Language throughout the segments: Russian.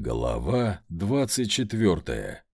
Глава двадцать четвертая.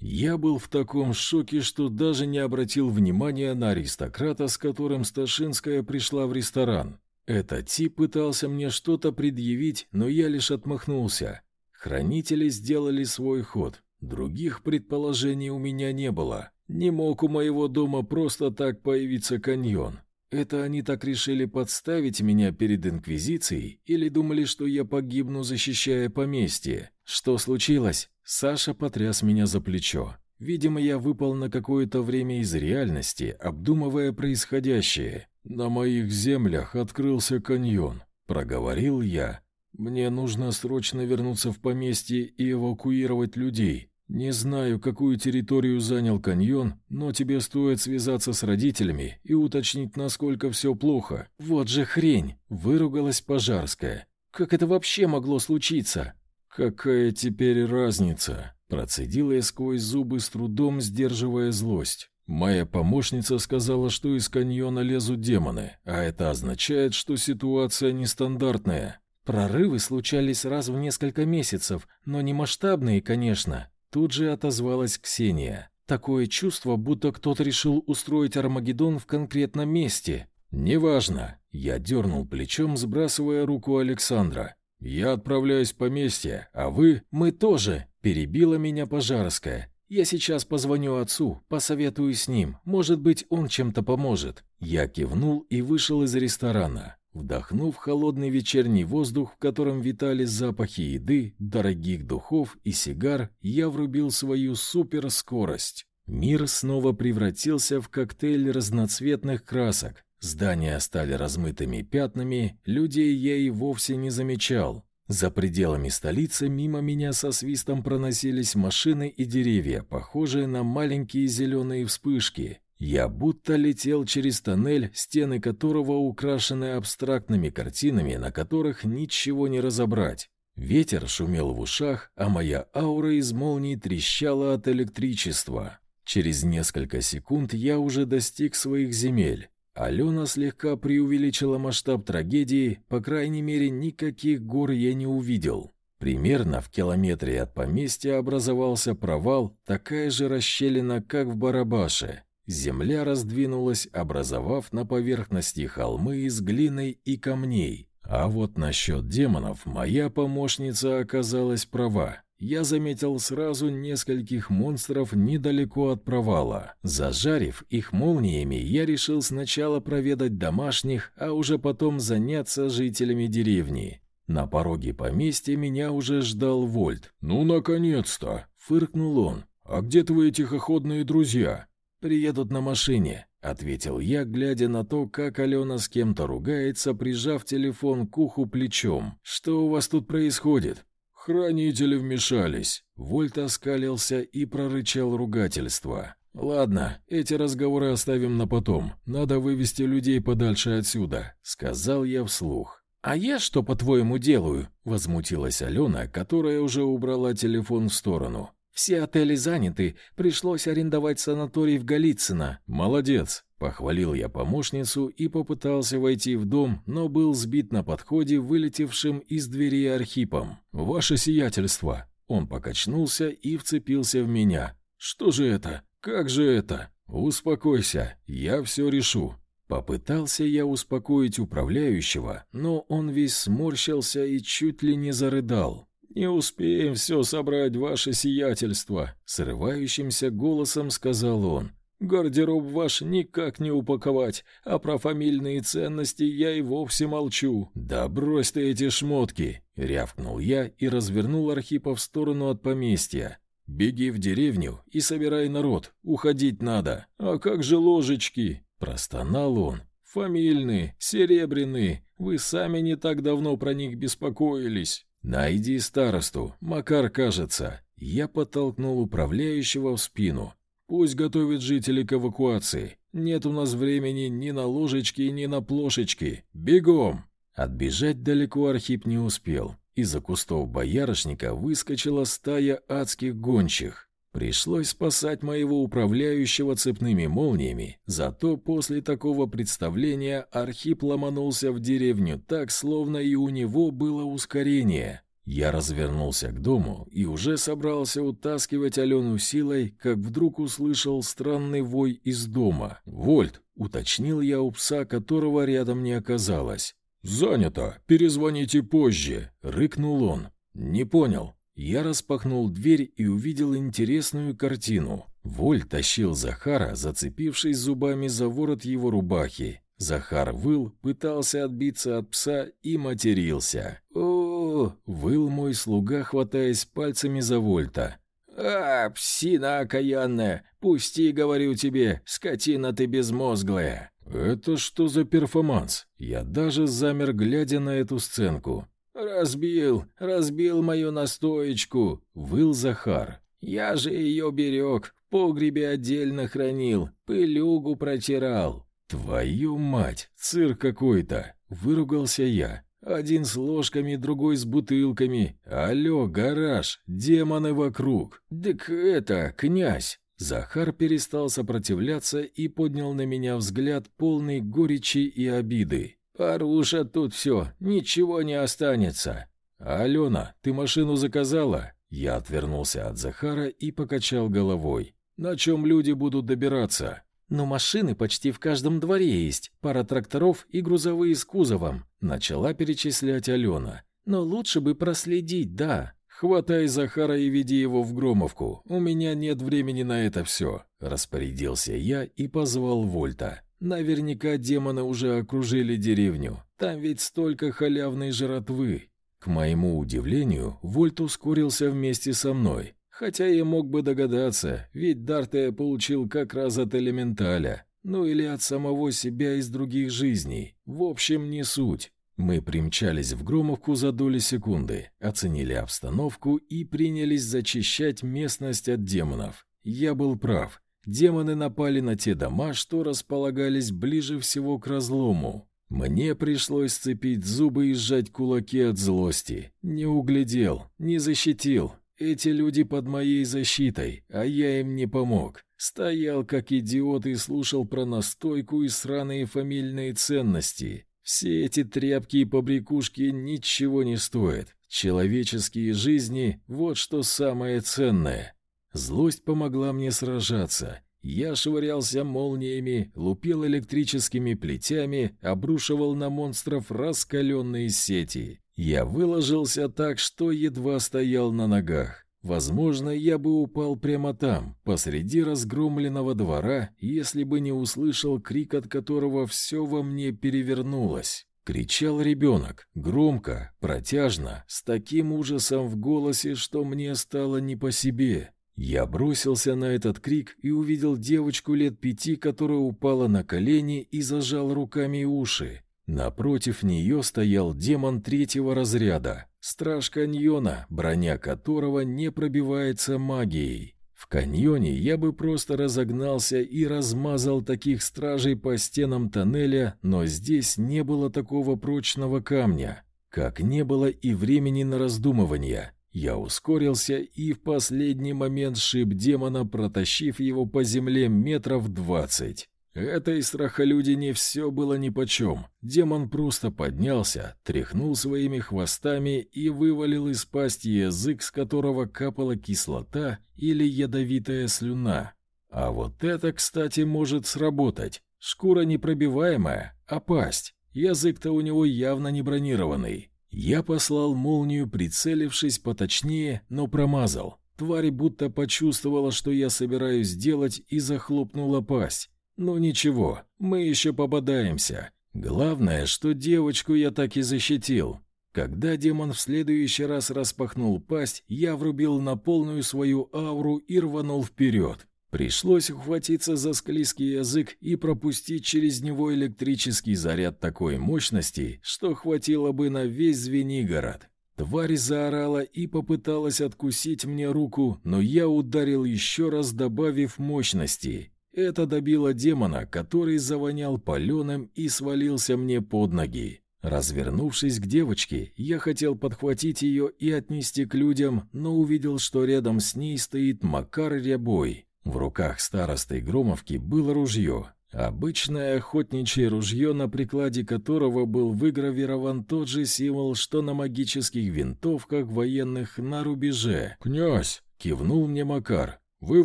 Я был в таком шоке, что даже не обратил внимания на аристократа, с которым Сташинская пришла в ресторан. Этот тип пытался мне что-то предъявить, но я лишь отмахнулся. Хранители сделали свой ход. Других предположений у меня не было. Не мог у моего дома просто так появиться каньон. Это они так решили подставить меня перед Инквизицией или думали, что я погибну, защищая поместье? Что случилось? Саша потряс меня за плечо. Видимо, я выпал на какое-то время из реальности, обдумывая происходящее. «На моих землях открылся каньон», — проговорил я. «Мне нужно срочно вернуться в поместье и эвакуировать людей. «Не знаю, какую территорию занял каньон, но тебе стоит связаться с родителями и уточнить, насколько все плохо». «Вот же хрень!» — выругалась Пожарская. «Как это вообще могло случиться?» «Какая теперь разница?» — процедила я сквозь зубы с трудом, сдерживая злость. «Моя помощница сказала, что из каньона лезут демоны, а это означает, что ситуация нестандартная». Прорывы случались раз в несколько месяцев, но не масштабные, конечно. Тут же отозвалась Ксения. Такое чувство, будто кто-то решил устроить Армагеддон в конкретном месте. «Неважно». Я дернул плечом, сбрасывая руку Александра. «Я отправляюсь в поместье, а вы...» «Мы тоже», — перебила меня Пожарская. «Я сейчас позвоню отцу, посоветую с ним. Может быть, он чем-то поможет». Я кивнул и вышел из ресторана. Вдохнув холодный вечерний воздух, в котором витали запахи еды, дорогих духов и сигар, я врубил свою суперскорость. Мир снова превратился в коктейль разноцветных красок. Здания стали размытыми пятнами, людей я и вовсе не замечал. За пределами столицы мимо меня со свистом проносились машины и деревья, похожие на маленькие зеленые вспышки. Я будто летел через тоннель, стены которого украшены абстрактными картинами, на которых ничего не разобрать. Ветер шумел в ушах, а моя аура из молний трещала от электричества. Через несколько секунд я уже достиг своих земель. Алена слегка преувеличила масштаб трагедии, по крайней мере, никаких гор я не увидел. Примерно в километре от поместья образовался провал, такая же расщелина, как в Барабаше. Земля раздвинулась, образовав на поверхности холмы из глины и камней. А вот насчет демонов моя помощница оказалась права. Я заметил сразу нескольких монстров недалеко от провала. Зажарив их молниями, я решил сначала проведать домашних, а уже потом заняться жителями деревни. На пороге поместья меня уже ждал Вольт. «Ну, наконец-то!» — фыркнул он. «А где твои тихоходные друзья?» «Приедут на машине», — ответил я, глядя на то, как Алена с кем-то ругается, прижав телефон к уху плечом. «Что у вас тут происходит?» «Хранители вмешались». Вольт оскалился и прорычал ругательство. «Ладно, эти разговоры оставим на потом. Надо вывести людей подальше отсюда», — сказал я вслух. «А я что, по-твоему, делаю?» — возмутилась Алена, которая уже убрала телефон в сторону. Все отели заняты, пришлось арендовать санаторий в Голицыно. Молодец, похвалил я помощницу и попытался войти в дом, но был сбит на подходе вылетевшим из двери Архипом. Ваше сиятельство. Он покачнулся и вцепился в меня. Что же это? Как же это? Успокойся, я все решу. Попытался я успокоить управляющего, но он весь сморщился и чуть ли не зарыдал. «Не успеем все собрать, ваше сиятельство», — срывающимся голосом сказал он. «Гардероб ваш никак не упаковать, а про фамильные ценности я и вовсе молчу». «Да брось ты эти шмотки!» — рявкнул я и развернул Архипа в сторону от поместья. «Беги в деревню и собирай народ, уходить надо». «А как же ложечки?» — простонал он. «Фамильные, серебряные, вы сами не так давно про них беспокоились». «Найди старосту, Макар кажется». Я подтолкнул управляющего в спину. «Пусть готовит жителей к эвакуации. Нет у нас времени ни на ложечки, ни на плошечки. Бегом!» Отбежать далеко Архип не успел. Из-за кустов боярышника выскочила стая адских гончих. Пришлось спасать моего управляющего цепными молниями, зато после такого представления Архип ломанулся в деревню так, словно и у него было ускорение. Я развернулся к дому и уже собрался утаскивать Алену силой, как вдруг услышал странный вой из дома. «Вольт!» — уточнил я у пса, которого рядом не оказалось. «Занято! Перезвоните позже!» — рыкнул он. «Не понял». Я распахнул дверь и увидел интересную картину. Воль тащил Захара, зацепившись зубами за ворот его рубахи. Захар выл, пытался отбиться от пса и матерился. о, выл мой слуга, хватаясь пальцами за Вольта. «А, псина окаянная! Пусти, говорю тебе, скотина ты безмозглая!» «Это что за перформанс?» Я даже замер, глядя на эту сценку. «Разбил, разбил мою настоечку!» — выл Захар. «Я же ее берег, в погребе отдельно хранил, пылюгу протирал». «Твою мать, цирк какой-то!» — выругался я. «Один с ложками, другой с бутылками. Алло, гараж, демоны вокруг!» «Так это, князь!» Захар перестал сопротивляться и поднял на меня взгляд, полный горечи и обиды. «Порушат тут все, ничего не останется». «Алена, ты машину заказала?» Я отвернулся от Захара и покачал головой. «На чем люди будут добираться?» Но машины почти в каждом дворе есть, пара тракторов и грузовые с кузовом, начала перечислять Алена. Но лучше бы проследить, да. Хватай Захара и веди его в Громовку. У меня нет времени на это все. Распорядился я и позвал Вольта. Наверняка демоны уже окружили деревню. Там ведь столько халявной жратвы. К моему удивлению, Вольт ускорился вместе со мной. Хотя я мог бы догадаться, ведь Дарта я получил как раз от элементаля, ну или от самого себя из других жизней. В общем, не суть. Мы примчались в Громовку за доли секунды, оценили обстановку и принялись зачищать местность от демонов. Я был прав. Демоны напали на те дома, что располагались ближе всего к разлому. Мне пришлось сцепить зубы и сжать кулаки от злости. Не углядел, не защитил, эти люди под моей защитой, а я им не помог. Стоял как идиот и слушал про настойку и сраные фамильные ценности. Все эти тряпки и побрякушки ничего не стоят. Человеческие жизни — вот что самое ценное. Злость помогла мне сражаться. Я швырялся молниями, лупил электрическими плетями, обрушивал на монстров раскаленные сети. Я выложился так, что едва стоял на ногах. Возможно, я бы упал прямо там, посреди разгромленного двора, если бы не услышал крик, от которого все во мне перевернулось. Кричал ребенок, громко, протяжно, с таким ужасом в голосе, что мне стало не по себе. Я бросился на этот крик и увидел девочку лет пяти, которая упала на колени и зажал руками уши. Напротив нее стоял демон третьего разряда, страж каньона, броня которого не пробивается магией. В каньоне я бы просто разогнался и размазал таких стражей по стенам тоннеля, но здесь не было такого прочного камня, как не было и времени на раздумывания. Я ускорился и в последний момент шип демона, протащив его по земле метров двадцать. Этой страхолюдине все было нипочем. Демон просто поднялся, тряхнул своими хвостами и вывалил из пасти язык, с которого капала кислота или ядовитая слюна. А вот это, кстати, может сработать. Шкура непробиваемая, а пасть. Язык-то у него явно не бронированный. Я послал молнию, прицелившись поточнее, но промазал. Тварь будто почувствовала, что я собираюсь делать, и захлопнула пасть. Ну ничего, мы еще пободаемся. Главное, что девочку я так и защитил. Когда демон в следующий раз распахнул пасть, я врубил на полную свою ауру и рванул вперед. Пришлось ухватиться за склизкий язык и пропустить через него электрический заряд такой мощности, что хватило бы на весь Звенигород. Тварь заорала и попыталась откусить мне руку, но я ударил еще раз, добавив мощности. Это добило демона, который завонял паленым и свалился мне под ноги. Развернувшись к девочке, я хотел подхватить ее и отнести к людям, но увидел, что рядом с ней стоит Макар Рябой. В руках старостой Громовки было ружье, Обычное охотничье ружье, на прикладе которого был выгравирован тот же символ, что на магических винтовках военных на рубеже. «Князь!» — кивнул мне Макар. «Вы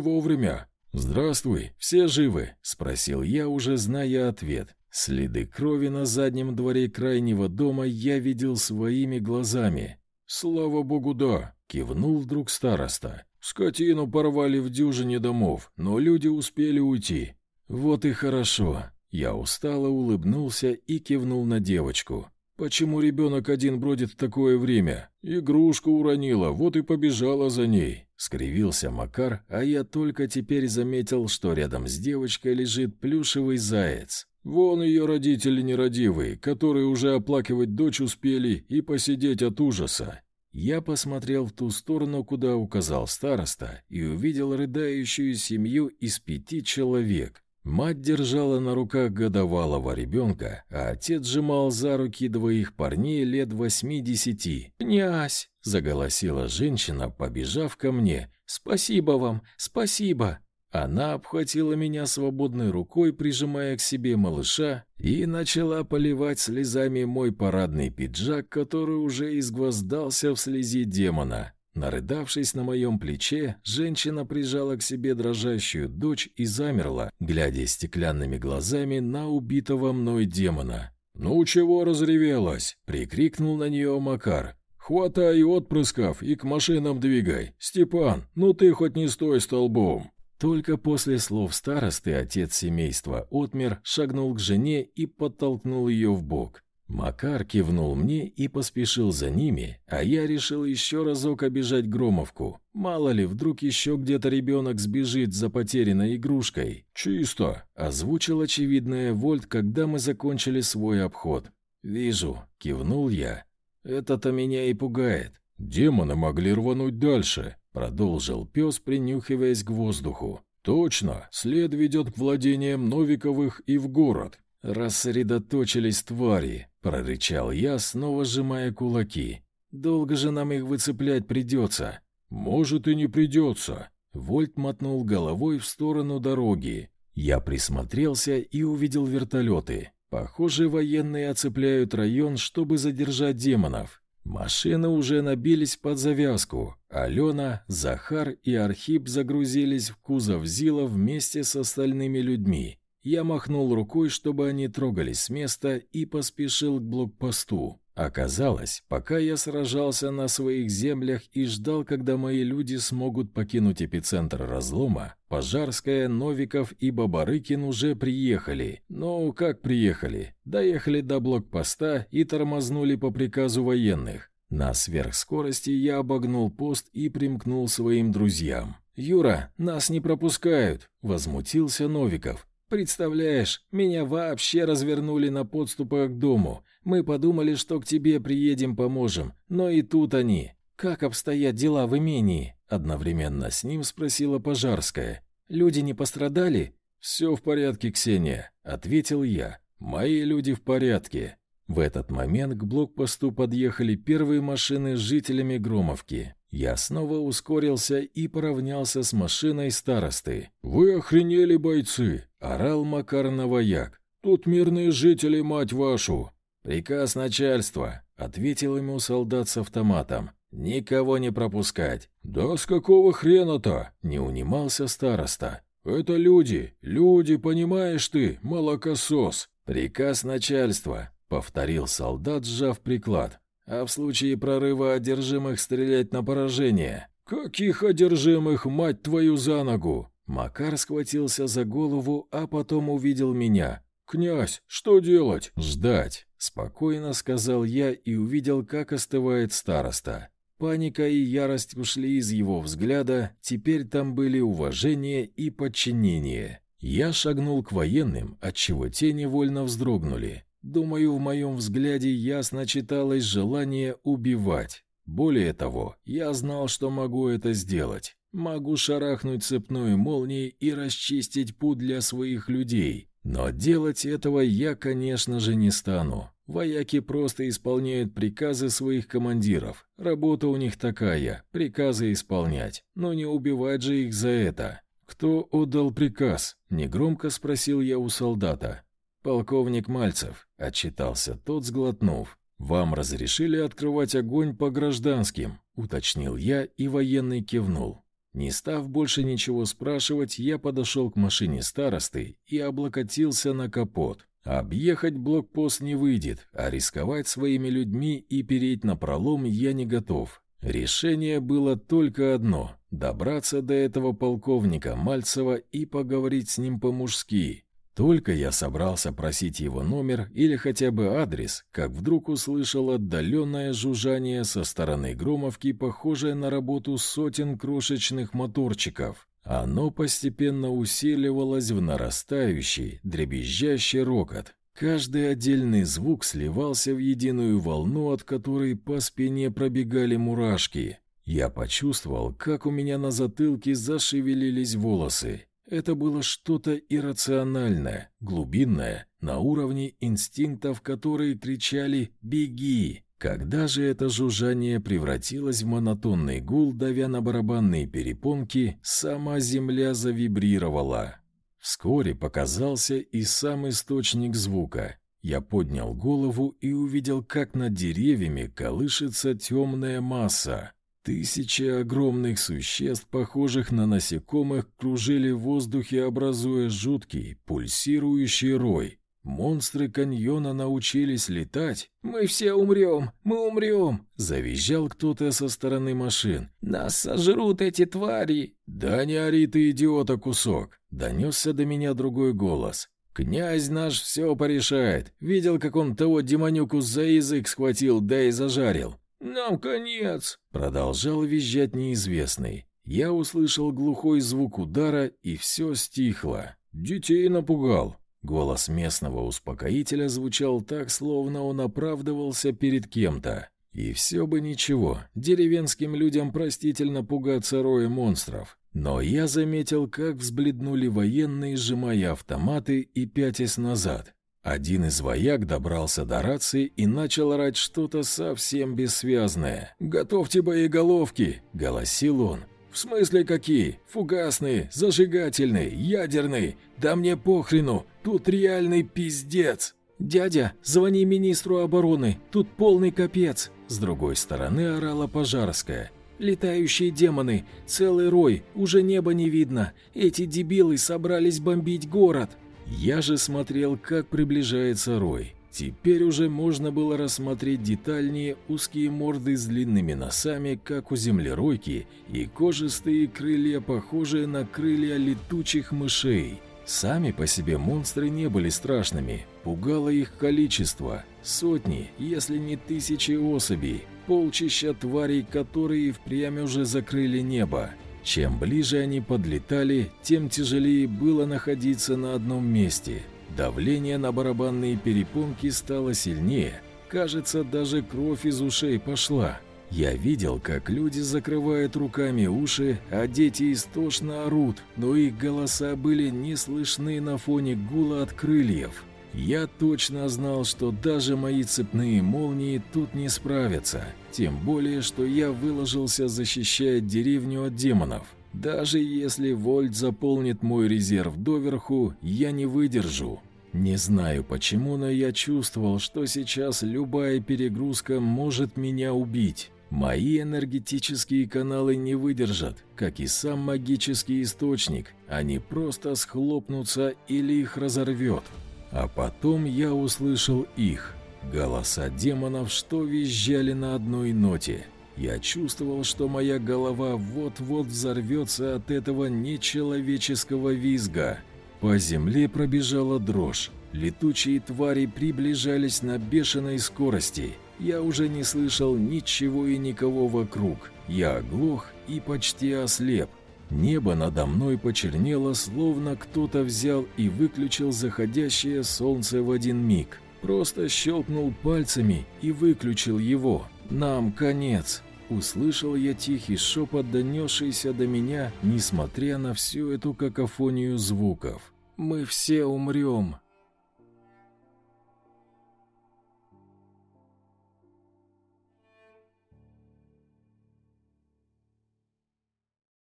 вовремя!» «Здравствуй, все живы?» — спросил я, уже зная ответ. Следы крови на заднем дворе крайнего дома я видел своими глазами. «Слава богу, да!» — кивнул вдруг староста. «Скотину порвали в дюжине домов, но люди успели уйти. «Вот и хорошо». Я устало улыбнулся и кивнул на девочку. «Почему ребенок один бродит в такое время? Игрушку уронила, вот и побежала за ней». Скривился Макар, а я только теперь заметил, что рядом с девочкой лежит плюшевый заяц. Вон ее родители нерадивые, которые уже оплакивать дочь успели и посидеть от ужаса. Я посмотрел в ту сторону, куда указал староста, и увидел рыдающую семью из пяти человек. Мать держала на руках годовалого ребенка, а отец сжимал за руки двоих парней лет восьми-десяти. «Князь!» — заголосила женщина, побежав ко мне. «Спасибо вам! Спасибо!» Она обхватила меня свободной рукой, прижимая к себе малыша, и начала поливать слезами мой парадный пиджак, который уже изгвоздался в слези демона. Нарыдавшись на моем плече, женщина прижала к себе дрожащую дочь и замерла, глядя стеклянными глазами на убитого мной демона. «Ну чего разревелась?» — прикрикнул на нее Макар. «Хватай отпрысков и к машинам двигай. Степан, ну ты хоть не стой столбом!» Только после слов старосты отец семейства Отмер шагнул к жене и подтолкнул ее в бок. Макар кивнул мне и поспешил за ними, а я решил еще разок обижать Громовку. Мало ли, вдруг еще где-то ребенок сбежит за потерянной игрушкой. «Чисто!» — озвучил очевидное Вольт, когда мы закончили свой обход. «Вижу», — кивнул я. «Это-то меня и пугает». «Демоны могли рвануть дальше», — продолжил пес, принюхиваясь к воздуху. «Точно, след ведет к владениям Новиковых и в город. «Рассредоточились твари», — прорычал я, снова сжимая кулаки. «Долго же нам их выцеплять придется». «Может, и не придется». Вольт мотнул головой в сторону дороги. Я присмотрелся и увидел вертолеты. Похоже, военные оцепляют район, чтобы задержать демонов. Машины уже набились под завязку. Алена, Захар и Архип загрузились в кузов Зила вместе с остальными людьми. Я махнул рукой, чтобы они трогались с места, и поспешил к блокпосту. Оказалось, пока я сражался на своих землях и ждал, когда мои люди смогут покинуть эпицентр разлома, Пожарская, Новиков и Бабарыкин уже приехали. Ну, как приехали? Доехали до блокпоста и тормознули по приказу военных. На сверхскорости я обогнул пост и примкнул своим друзьям. «Юра, нас не пропускают!» — возмутился Новиков. Представляешь, меня вообще развернули на подступах к дому. Мы подумали, что к тебе приедем, поможем. Но и тут они. Как обстоят дела в имении? Одновременно с ним спросила Пожарская. Люди не пострадали? Все в порядке, Ксения, ответил я. Мои люди в порядке. В этот момент к блокпосту подъехали первые машины с жителями Громовки. Я снова ускорился и поравнялся с машиной старосты. «Вы охренели, бойцы!» — орал Макар на вояк. «Тут мирные жители, мать вашу!» «Приказ начальства», — ответил ему солдат с автоматом. «Никого не пропускать». «Да с какого хрена-то?» — не унимался староста. «Это люди, люди, понимаешь ты, молокосос!» «Приказ начальства», — повторил солдат, сжав приклад а в случае прорыва одержимых стрелять на поражение. «Каких одержимых, мать твою, за ногу?» Макар схватился за голову, а потом увидел меня. «Князь, что делать?» «Ждать», — спокойно сказал я и увидел, как остывает староста. Паника и ярость ушли из его взгляда, теперь там были уважение и подчинение. Я шагнул к военным, отчего те невольно вздрогнули. Думаю, в моем взгляде ясно читалось желание убивать. Более того, я знал, что могу это сделать. Могу шарахнуть цепной молнией и расчистить путь для своих людей. Но делать этого я, конечно же, не стану. Вояки просто исполняют приказы своих командиров. Работа у них такая — приказы исполнять. Но не убивать же их за это. «Кто отдал приказ?» — негромко спросил я у солдата. «Полковник Мальцев», — отчитался тот, сглотнув. «Вам разрешили открывать огонь по гражданским?» — уточнил я, и военный кивнул. Не став больше ничего спрашивать, я подошел к машине старосты и облокотился на капот. Объехать блокпост не выйдет, а рисковать своими людьми и переть на пролом я не готов. Решение было только одно — добраться до этого полковника Мальцева и поговорить с ним по-мужски. Только я собрался просить его номер или хотя бы адрес, как вдруг услышал отдаленное жужжание со стороны Громовки, похожее на работу сотен крошечных моторчиков. Оно постепенно усиливалось в нарастающий, дребезжащий рокот. Каждый отдельный звук сливался в единую волну, от которой по спине пробегали мурашки. Я почувствовал, как у меня на затылке зашевелились волосы. Это было что-то иррациональное, глубинное, на уровне инстинктов, которые кричали «Беги!». Когда же это жужжание превратилось в монотонный гул, давя на барабанные перепонки, сама земля завибрировала. Вскоре показался и сам источник звука. Я поднял голову и увидел, как над деревьями колышется темная масса. Тысячи огромных существ, похожих на насекомых, кружили в воздухе, образуя жуткий, пульсирующий рой. Монстры каньона научились летать. «Мы все умрем! Мы умрем!» — завизжал кто-то со стороны машин. «Нас сожрут эти твари!» «Да не ори ты, идиота, кусок!» — донесся до меня другой голос. «Князь наш все порешает. Видел, как он того демонюку за язык схватил, да и зажарил. Нам конец!» — продолжал визжать неизвестный. Я услышал глухой звук удара, и все стихло. «Детей напугал!» Голос местного успокоителя звучал так, словно он оправдывался перед кем-то. И все бы ничего, деревенским людям простительно пугаться роя монстров. Но я заметил, как взбледнули военные, сжимая автоматы и пятясь назад. Один из вояк добрался до рации и начал орать что-то совсем бессвязное. «Готовьте боеголовки!» — голосил он. «В смысле какие? Фугасные, зажигательные, ядерные? Да мне похрену, тут реальный пиздец!» «Дядя, звони министру обороны, тут полный капец!» С другой стороны орала Пожарская. «Летающие демоны, целый рой, уже неба не видно. Эти дебилы собрались бомбить город!» Я же смотрел, как приближается рой. Теперь уже можно было рассмотреть детальнее узкие морды с длинными носами, как у землеройки, и кожистые крылья, похожие на крылья летучих мышей. Сами по себе монстры не были страшными, пугало их количество. Сотни, если не тысячи особей, полчища тварей, которые впрямь уже закрыли небо. Чем ближе они подлетали, тем тяжелее было находиться на одном месте – Давление на барабанные перепонки стало сильнее. Кажется, даже кровь из ушей пошла. Я видел, как люди закрывают руками уши, а дети истошно орут, но их голоса были не слышны на фоне гула от крыльев. Я точно знал, что даже мои цепные молнии тут не справятся, тем более, что я выложился защищать деревню от демонов. Даже если Вольт заполнит мой резерв доверху, я не выдержу. Не знаю почему, но я чувствовал, что сейчас любая перегрузка может меня убить. Мои энергетические каналы не выдержат, как и сам магический источник. Они просто схлопнутся или их разорвет. А потом я услышал их. Голоса демонов, что визжали на одной ноте. Я чувствовал, что моя голова вот-вот взорвется от этого нечеловеческого визга. По земле пробежала дрожь. Летучие твари приближались на бешеной скорости. Я уже не слышал ничего и никого вокруг. Я оглох и почти ослеп. Небо надо мной почернело, словно кто-то взял и выключил заходящее солнце в один миг. Просто щелкнул пальцами и выключил его. Нам конец. Услышал я тихий шепот, донесшийся до меня, несмотря на всю эту какофонию звуков. «Мы все умрем».